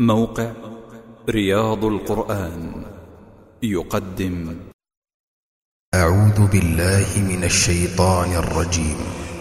موقع رياض القرآن يقدم. أعوذ بالله من الشيطان الرجيم.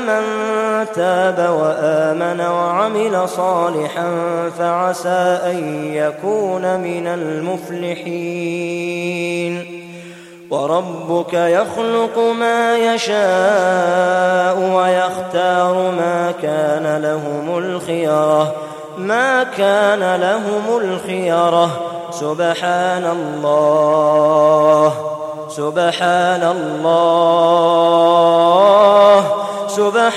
من تاب وآمن وعمل صالحا فعسى أن يكون من المفلحين. وربك يخلق ما يشاء ويختار ما كان لهم الخيرة ما كان لهم الخيرة. سبحان الله سبحان الله.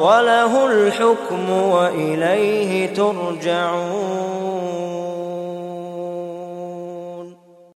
وله الحكم وإليه ترجعون.